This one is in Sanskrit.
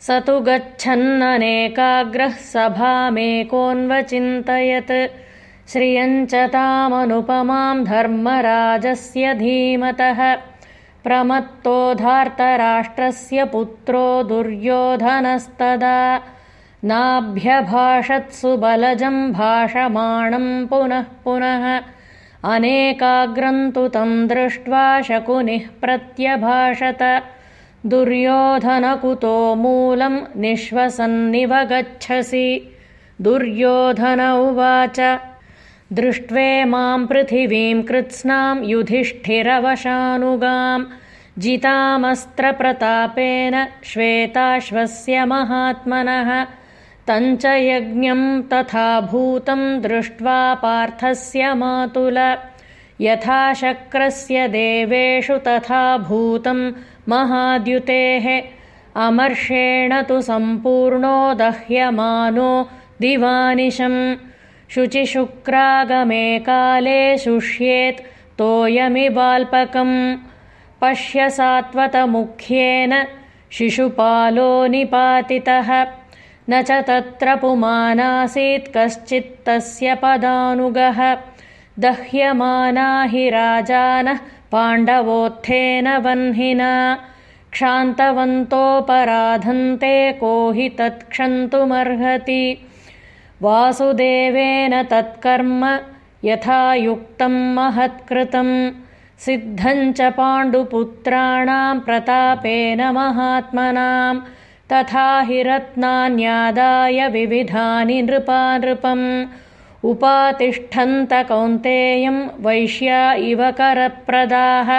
स तु गच्छन्ननेकाग्रः सभामेकोऽन्वचिन्तयत् श्रियञ्च तामनुपमाम् धर्मराजस्य धीमतः। प्रमत्तोधार्तराष्ट्रस्य पुत्रो दुर्योधनस्तदा। नाभ्यभाषत्सु बलजम् भाषमाणम् पुनः पुनः। अनेकाग्रन्तु तम् दृष्ट्वा शकुनिः प्रत्यभाषत दुर्योधनकुतो मूलम् निःश्वसन्निव गच्छसि दुर्योधन उवाच दृष्ट्वे माम् पृथिवीम् कृत्स्नाम् युधिष्ठिरवशानुगाम्। जितामस्त्रप्रतापेन श्वेताश्वस्य महात्मनः। तञ्च यज्ञम् तथा भूतम् दृष्ट्वा पार्थस्य मातुल यथा शक्रस्य देवेषु तथा भूतम् महाद्युतेः अमर्षेण तु सम्पूर्णो दह्यमानो दिवानिशम् शुचिशुक्रागमे काले शुष्येत् तोयमिबाल्पकम् पश्य सात्वतमुख्येन शिशुपालो निपातितः। न च तत्र पुमानासीत् कश्चित्तस्य पदानुगः दह्यमाना हि राजानः पाण्डवोत्थेन वह्निना। क्षान्तवन्तोपराधन्ते को हि तत्क्षन्तुमर्हति। वासुदेवेन तत्कर्म यथा युक्तम् महत्कृतम् सिद्धम् च पाण्डुपुत्राणाम् प्रतापेन महात्मनाम् तथा हि रत्नान्यादाय विविधानि नृपानृपम् उपातिष्ठन्त कौन्तेयम् वैश्या इव करप्रदाः